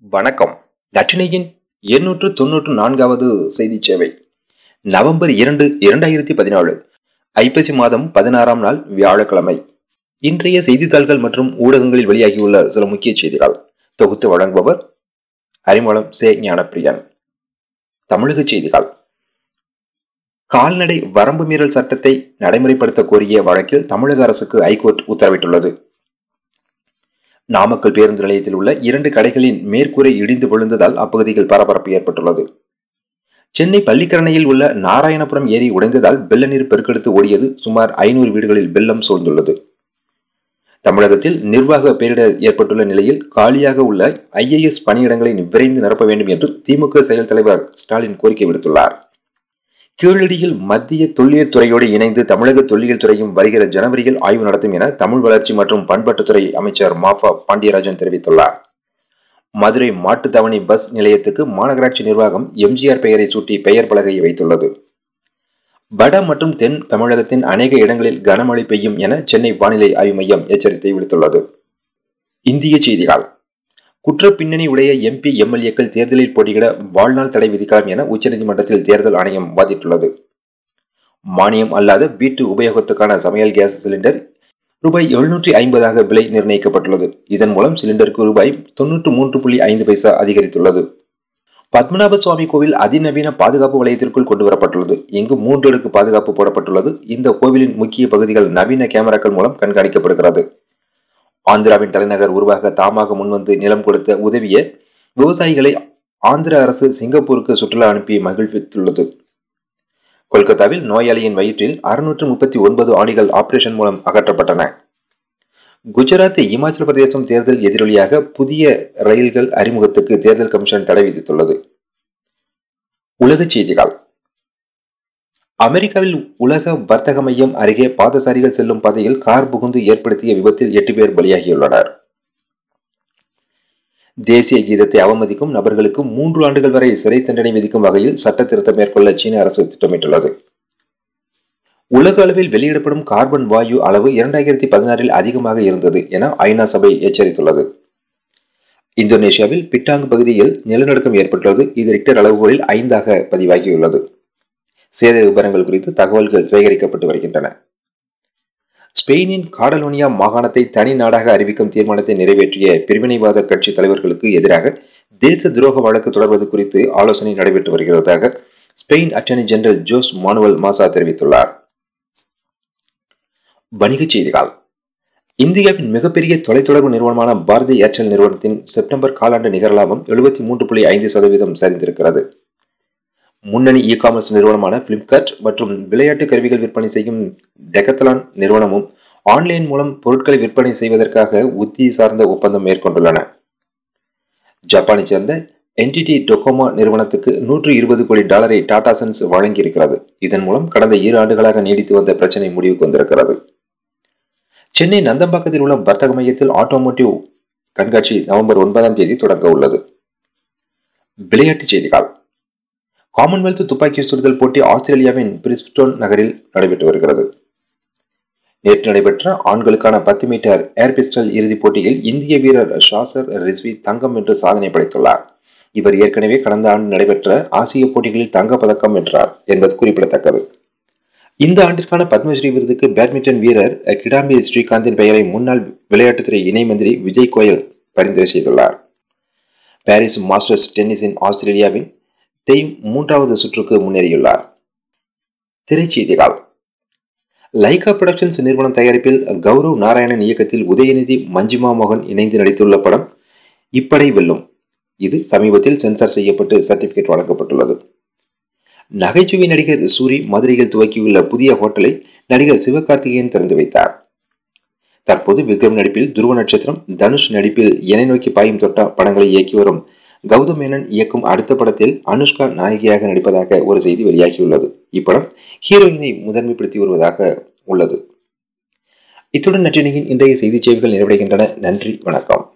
வணக்கம். நற்றினையின் எண்ணூற்று தொன்னூற்று நான்காவது செய்தி சேவை. நவம்பர் இரண்டு இரண்டாயிரத்தி பதினாலு ஐப்பசி மாதம் பதினாறாம் நாள் வியாழக்கிழமை. இன்றைய செய்தித்தாள்கள் மற்றும் ஊடகங்களில் வெளியாகியுள்ள சில முக்கிய செய்திகள். தொகுத்து வழங்குபவர் அறிமுகம் சே ஞானப்பிரியன். தமிழக செய்திகள். கால்நடை வரம்பு மீறல் சட்டத்தை நடைமுறைப்படுத்த கோரிய வழக்கில் தமிழக அரசுக்கு ஐகோர்ட் உத்தரவிட்டுள்ளது. நாமக்கல் பேருந்து நிலையத்தில் உள்ள இரண்டு கடைகளின் மேற்கூரை இடிந்து விழுந்ததால் அப்பகுதியில் பரபரப்பு ஏற்பட்டுள்ளது. சென்னை பள்ளிக்கரணையில் உள்ள நாராயணபுரம் ஏரி உடைந்ததால் வெள்ள நீர் பெருக்கெடுத்து ஓடியது சுமார் ஐநூறு வீடுகளில் வெள்ளம் சூழ்ந்துள்ளது. தமிழகத்தில் நிர்வாக பேரிடர் ஏற்பட்டுள்ள நிலையில் காலியாக உள்ள ஐஏஎஸ் பணியிடங்களை விரைந்து நிரப்ப வேண்டும் என்று திமுக செயல் தலைவர் ஸ்டாலின் கோரிக்கை விடுத்துள்ளார். கீழடியில் மத்திய தொல்லியல் துறையோடு இணைந்து தமிழக தொல்லியல் துறையும் வருகிற ஜனவரியில் ஆய்வு நடத்தும் என தமிழ் வளர்ச்சி மற்றும் பண்பாட்டுத்துறை அமைச்சர் மாஃபா பாண்டியராஜன் தெரிவித்துள்ளார். மதுரை மாட்டுத்தவணி பஸ் நிலையத்துக்கு மாநகராட்சி நிர்வாகம் எம்ஜிஆர் பெயரை சூட்டி பெயர் பலகையை வைத்துள்ளது. வட மற்றும் தென் தமிழகத்தின் அநேக இடங்களில் கனமழை பெய்யும் என சென்னை வானிலை ஆய்வு மையம் எச்சரிக்கை விடுத்துள்ளது. இந்திய செய்திகள். குற்ற பின்னணி உடைய எம்பி எம்எல்ஏக்கள் தேர்தலில் போட்டியிட வாழ்நாள் தடை விதிக்கலாம் என உச்சநீதிமன்றத்தில் தேர்தல் ஆணையம் வாதிட்டுள்ளது. மானியம் அல்லாத வீட்டு உபயோகத்துக்கான சமையல் கேஸ் சிலிண்டர் ரூபாய் எழுநூற்றி ஐம்பதாக விலை நிர்ணயிக்கப்பட்டுள்ளது. இதன் மூலம் சிலிண்டருக்கு ரூபாய் தொன்னூற்று மூன்று புள்ளி ஐந்து பைசா அதிகரித்துள்ளது. பத்மநாப சுவாமி கோவில் அதிநவீன பாதுகாப்பு வளையத்திற்குள் கொண்டு வரப்பட்டுள்ளது இங்கு மூன்று அடுக்கு பாதுகாப்பு போடப்பட்டுள்ளது. இந்த கோவிலின் முக்கிய பகுதிகள் நவீன கேமராக்கள் மூலம் கண்காணிக்கப்படுகிறது. ஆந்திராவின் தலைநகர் உருவாக தாமாக முன்வந்து நிலம் கொடுத்த உதவிய விவசாயிகளை ஆந்திர அரசு சிங்கப்பூருக்கு சுற்றுலா அனுப்பி மகிழ்வித்துள்ளது. கொல்கத்தாவில் நோயாளியின் வயிற்றில் அறுநூற்று முப்பத்தி ஒன்பது ஆணிகள் ஆபரேஷன் மூலம் அகற்றப்பட்டன. குஜராத் இமாச்சல பிரதேசம் தேர்தல் எதிரொலியாக புதிய ரயில்கள் அறிமுகத்துக்கு தேர்தல் கமிஷன் தடை விதித்துள்ளது. உலக செய்திகள். அமெரிக்காவில் உலக வர்த்தக மையம் அருகே பாதசாரிகள் செல்லும் பாதையில் கார் புகுந்து ஏற்படுத்திய விபத்தில் எட்டு பேர் பலியாகியுள்ளனர். தேசிய கீதத்தை அவமதிக்கும் நபர்களுக்கு மூன்று ஆண்டுகள் வரை சிறை தண்டனை விதிக்கும் வகையில் சட்ட திருத்தம் மேற்கொள்ள சீன அரசு திட்டமிட்டுள்ளது. உலக அளவில் வெளியிடப்படும் கார்பன் வாயு அளவு இரண்டாயிரத்தி பதினாறில் அதிகமாக இருந்தது என ஐநா சபை எச்சரித்துள்ளது. இந்தோனேஷியாவில் பிட்டாங் பகுதியில் நிலநடுக்கம் ஏற்பட்டுள்ளது. இது ரிக்டர் அளவுகளில் ஐந்தாக பதிவாகியுள்ளது. சேத விபரங்கள் குறித்து தகவல்கள் சேகரிக்கப்பட்டு வருகின்றன. ஸ்பெயினின் காடலோனியா மாகாணத்தை தனி நாடாக அறிவிக்கும் தீர்மானத்தை நிறைவேற்றிய பிரிவினைவாத கட்சி தலைவர்களுக்கு எதிராக தேச துரோக வழக்கு தொடர்வது குறித்து ஆலோசனை நடைபெற்று வருகிறதாக Spain attorney general Jose Manuel Maza தெரிவித்துள்ளார். வணிகச் செய்திகள். இந்தியாவின் மிகப்பெரிய தொலைத்தொடர்பு நிறுவனமான பாரதி ஏர்டெல் நிறுவனத்தின் செப்டம்பர் காலாண்டு நிகர லாபம் எழுபத்தி மூன்று புள்ளி ஐந்து சதவீதம் சரிந்திருக்கிறது. முன்னணி இ காமர்ஸ் நிறுவனமான பிளிப்கார்ட் மற்றும் விளையாட்டு கருவிகள் விற்பனை செய்யும் டெகத்தலான் நிறுவனமும் ஆன்லைன் மூலம் பொருட்களை விற்பனை செய்வதற்காக உத்தி சார்ந்த ஒப்பந்தம் மேற்கொண்டுள்ளன. ஜப்பானை சேர்ந்த என்டிடி டொகோமா நிறுவனத்துக்கு நூற்று இருபது கோடி டாலரை டாடா சன்ஸ் வழங்கியிருக்கிறது. இதன் மூலம் கடந்த இரு ஆண்டுகளாக நீடித்து வந்த பிரச்சனை முடிவுக்கு வந்திருக்கிறது. சென்னை நந்தம்பாக்கத்தில் உள்ள வர்த்தக மையத்தில் ஆட்டோமோட்டிவ் கண்காட்சி நவம்பர் ஒன்பதாம் தேதி தொடங்க உள்ளது. விளையாட்டுச் செய்திகள். காமன்வெல்த் துப்பாக்கி சுடுதல் போட்டி ஆஸ்திரேலியாவின் பிரிஸ்டோன் நகரில் நடைபெற்று வருகிறது. நேற்று நடைபெற்ற ஆண்களுக்கான பத்து மீட்டர் ஏர் பிஸ்டல் இறுதிப் போட்டியில் இந்திய வீரர் ஷாசர் ரிஸ்வி தங்கம் வென்று சாதனை படைத்துள்ளார். இவர் ஏற்கனவே கடந்த ஆண்டு நடைபெற்ற ஆசிய போட்டிகளில் தங்க பதக்கம் வென்றார் என்பது குறிப்பிடத்தக்கது. இந்த ஆண்டிற்கான பத்மஸ்ரீ விருதுக்கு பேட்மிண்டன் வீரர் கிடாம்பி ஸ்ரீகாந்தின் பெயரை முன்னாள் விளையாட்டுத்துறை இணை மந்திரி விஜய் கோயல் பரிந்துரை செய்துள்ளார். பாரிஸ் மாஸ்டர்ஸ் டென்னிஸின் ஆஸ்திரேலியாவின் தெய்வ் மூன்றாவது சுற்றுக்கு முன்னேறியுள்ளார். திரைச்செய்திகள். லைகா புரொடக்ஷன்ஸ் நிறுவனம் தயாரிப்பில் கௌரவ் நாராயணன் இயக்கத்தில் உதயநிதி மஞ்சிமா மோகன் இணைந்து நடித்துள்ள படம் இப்படை வெல்லும். இது சமீபத்தில் சென்சார் செய்யப்பட்டு சர்டிபிகேட் வழங்கப்பட்டுள்ளது. நகைச்சுவை நடிகர் சூரி மதுரையில் துவக்கியுள்ள புதிய ஹோட்டலை நடிகர் சிவகார்த்திகேயன் திறந்து வைத்தார். தற்போது விக்ரம் நடிப்பில் துருவ நட்சத்திரம் தனுஷ் நடிப்பில் எனை நோக்கி பாயும் தொட்ட படங்களை இயக்கி வரும் கௌதம் மேனன் இயக்கும் அடுத்த படத்தில் அனுஷ்கா நாயகியாக நடிப்பதாக ஒரு செய்தி வெளியாகியுள்ளது. இப்படம் ஹீரோயினை முதன்மைப்படுத்தி வருவதாக உள்ளது. இத்துடன் நற்றினையின் இன்றைய செய்தி செய்திகள் நிறைவடைகின்றன. நன்றி வணக்கம்.